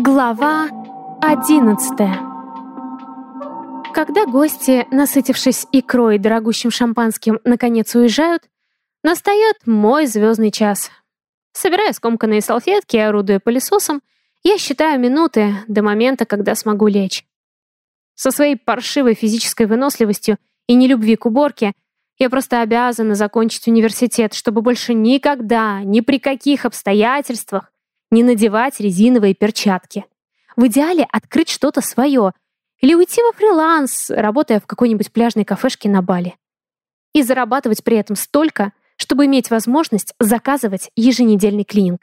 Глава одиннадцатая Когда гости, насытившись икрой и дорогущим шампанским, наконец уезжают, настает мой звездный час. Собирая скомканные салфетки и орудуя пылесосом, я считаю минуты до момента, когда смогу лечь. Со своей паршивой физической выносливостью и нелюбви к уборке я просто обязана закончить университет, чтобы больше никогда, ни при каких обстоятельствах не надевать резиновые перчатки. В идеале открыть что-то свое или уйти во фриланс, работая в какой-нибудь пляжной кафешке на Бали. И зарабатывать при этом столько, чтобы иметь возможность заказывать еженедельный клининг.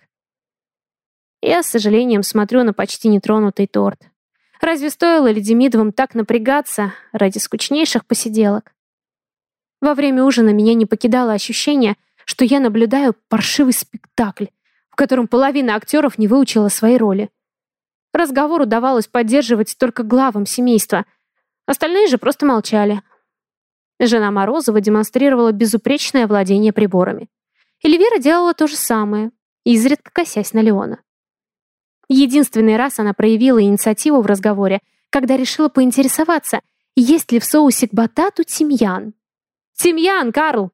Я с сожалением смотрю на почти нетронутый торт. Разве стоило ли Демидовым так напрягаться ради скучнейших посиделок? Во время ужина меня не покидало ощущение, что я наблюдаю паршивый спектакль, в котором половина актеров не выучила свои роли. Разговор удавалось поддерживать только главам семейства. Остальные же просто молчали. Жена Морозова демонстрировала безупречное владение приборами. Эльвира делала то же самое, изредка косясь на Леона. Единственный раз она проявила инициативу в разговоре, когда решила поинтересоваться, есть ли в соусе к батату тимьян. «Тимьян, Карл!»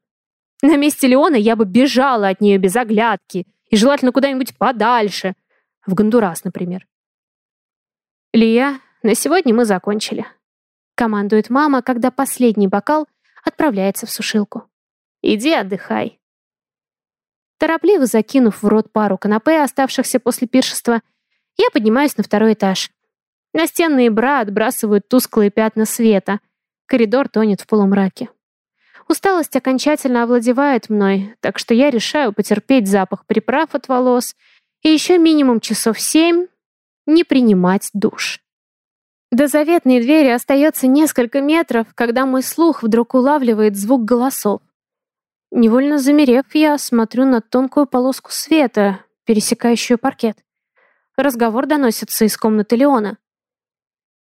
На месте Леона я бы бежала от нее без оглядки, и желательно куда-нибудь подальше. В Гондурас, например. «Лия, на сегодня мы закончили», — командует мама, когда последний бокал отправляется в сушилку. «Иди отдыхай». Торопливо закинув в рот пару канапе, оставшихся после пиршества, я поднимаюсь на второй этаж. Настенные бра отбрасывают тусклые пятна света. Коридор тонет в полумраке. Усталость окончательно овладевает мной, так что я решаю потерпеть запах приправ от волос и еще минимум часов семь не принимать душ. До заветной двери остается несколько метров, когда мой слух вдруг улавливает звук голосов. Невольно замерев, я смотрю на тонкую полоску света, пересекающую паркет. Разговор доносится из комнаты Леона.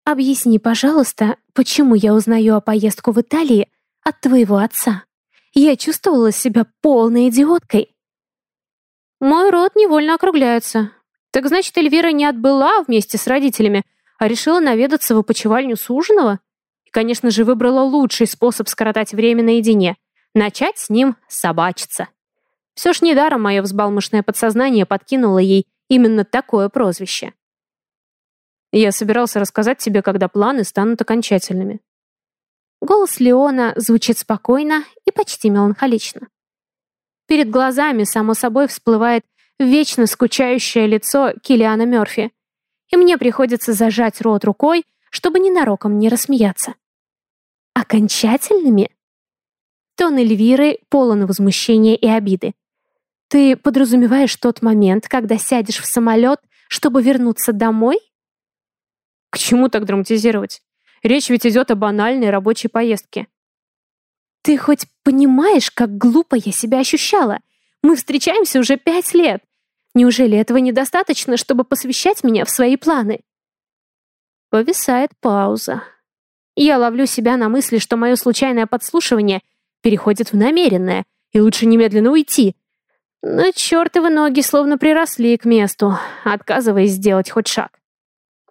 «Объясни, пожалуйста, почему я узнаю о поездку в Италии от твоего отца. Я чувствовала себя полной идиоткой. Мой рот невольно округляется. Так значит, Эльвира не отбыла вместе с родителями, а решила наведаться в опочивальню суженого? И, конечно же, выбрала лучший способ скоротать время наедине — начать с ним собачиться. Все ж недаром мое взбалмошное подсознание подкинуло ей именно такое прозвище. Я собирался рассказать тебе, когда планы станут окончательными. Голос Леона звучит спокойно и почти меланхолично. Перед глазами, само собой, всплывает вечно скучающее лицо Килиана Мёрфи, и мне приходится зажать рот рукой, чтобы ненароком не рассмеяться. Окончательными? Тон Эльвиры полон возмущения и обиды. Ты подразумеваешь тот момент, когда сядешь в самолет, чтобы вернуться домой? К чему так драматизировать? Речь ведь идет о банальной рабочей поездке. Ты хоть понимаешь, как глупо я себя ощущала? Мы встречаемся уже пять лет. Неужели этого недостаточно, чтобы посвящать меня в свои планы? Повисает пауза. Я ловлю себя на мысли, что мое случайное подслушивание переходит в намеренное, и лучше немедленно уйти. Но чертовы ноги словно приросли к месту, отказываясь сделать хоть шаг.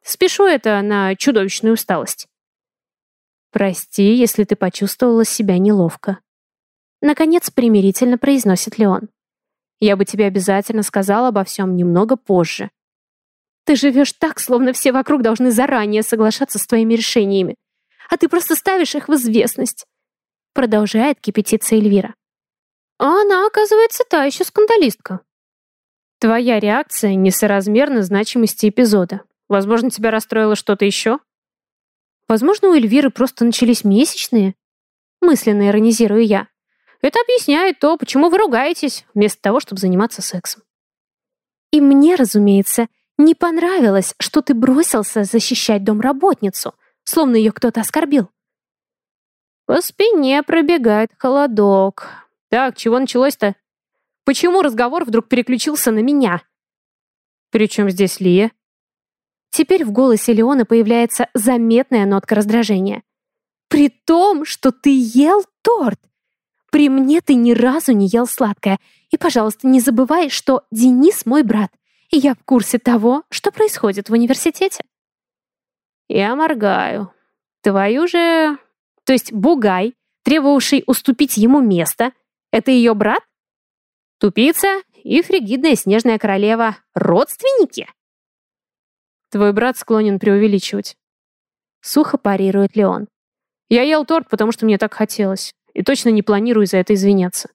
Спешу это на чудовищную усталость. «Прости, если ты почувствовала себя неловко». Наконец примирительно произносит Леон. «Я бы тебе обязательно сказала обо всем немного позже». «Ты живешь так, словно все вокруг должны заранее соглашаться с твоими решениями, а ты просто ставишь их в известность». Продолжает кипятиться Эльвира. А она, оказывается, та еще скандалистка. Твоя реакция несоразмерна значимости эпизода. Возможно, тебя расстроило что-то еще? Возможно, у Эльвиры просто начались месячные? Мысленно иронизирую я. Это объясняет то, почему вы ругаетесь, вместо того, чтобы заниматься сексом. И мне, разумеется, не понравилось, что ты бросился защищать домработницу, словно ее кто-то оскорбил. По спине пробегает холодок. Так, чего началось-то? Почему разговор вдруг переключился на меня? Причем здесь Лия? Теперь в голосе Леона появляется заметная нотка раздражения. «При том, что ты ел торт! При мне ты ни разу не ел сладкое. И, пожалуйста, не забывай, что Денис мой брат, и я в курсе того, что происходит в университете. Я моргаю. Твою же... То есть Бугай, требовавший уступить ему место, это ее брат? Тупица и фригидная снежная королева — родственники? Твой брат склонен преувеличивать. Сухо парирует Леон. Я ел торт, потому что мне так хотелось, и точно не планирую за это извиняться.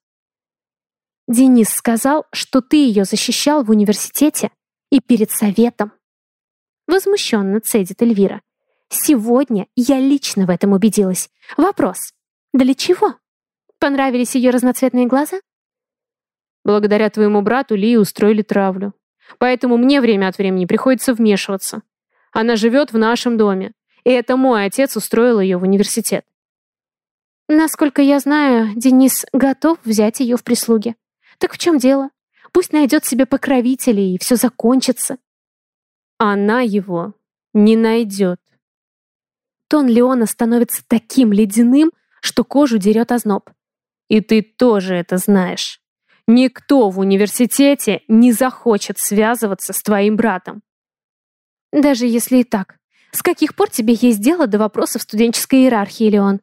Денис сказал, что ты ее защищал в университете и перед советом. Возмущенно цедит Эльвира. Сегодня я лично в этом убедилась. Вопрос. Для чего? Понравились ее разноцветные глаза? Благодаря твоему брату Ли устроили травлю. Поэтому мне время от времени приходится вмешиваться. Она живет в нашем доме. И это мой отец устроил ее в университет. Насколько я знаю, Денис готов взять ее в прислуги. Так в чем дело? Пусть найдет себе покровителей, и все закончится. Она его не найдет. Тон Леона становится таким ледяным, что кожу дерет озноб. И ты тоже это знаешь. Никто в университете не захочет связываться с твоим братом. Даже если и так. С каких пор тебе есть дело до вопросов студенческой иерархии, Леон?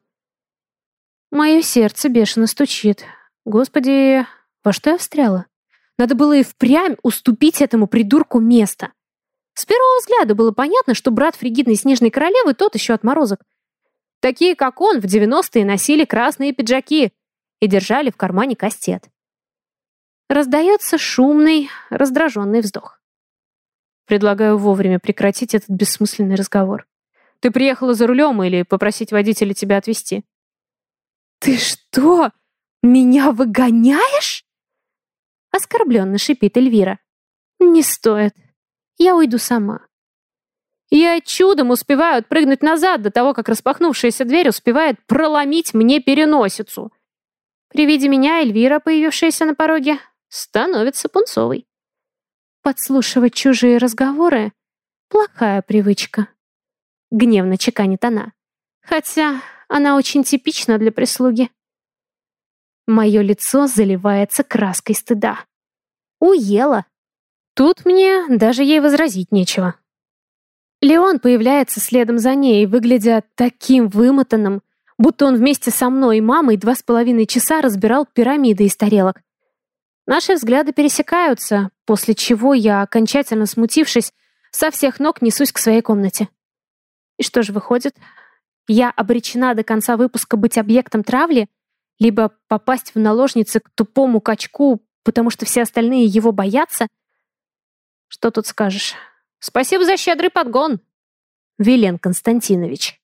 Мое сердце бешено стучит. Господи, во что я встряла? Надо было и впрямь уступить этому придурку место. С первого взгляда было понятно, что брат фригидной снежной королевы тот еще отморозок. Такие, как он, в 90-е носили красные пиджаки и держали в кармане кастет. Раздается шумный, раздраженный вздох. Предлагаю вовремя прекратить этот бессмысленный разговор. Ты приехала за рулем или попросить водителя тебя отвезти? «Ты что, меня выгоняешь?» Оскорбленно шипит Эльвира. «Не стоит. Я уйду сама». Я чудом успеваю отпрыгнуть назад до того, как распахнувшаяся дверь успевает проломить мне переносицу. При виде меня Эльвира, появившаяся на пороге, становится пунцовой. Подслушивать чужие разговоры — плохая привычка. Гневно чеканит она. Хотя она очень типична для прислуги. Мое лицо заливается краской стыда. Уела. Тут мне даже ей возразить нечего. Леон появляется следом за ней, выглядя таким вымотанным, будто он вместе со мной и мамой два с половиной часа разбирал пирамиды из тарелок. Наши взгляды пересекаются, после чего я, окончательно смутившись, со всех ног несусь к своей комнате. И что же выходит? Я обречена до конца выпуска быть объектом травли — либо попасть в наложницы к тупому качку, потому что все остальные его боятся? Что тут скажешь? Спасибо за щедрый подгон, Вилен Константинович.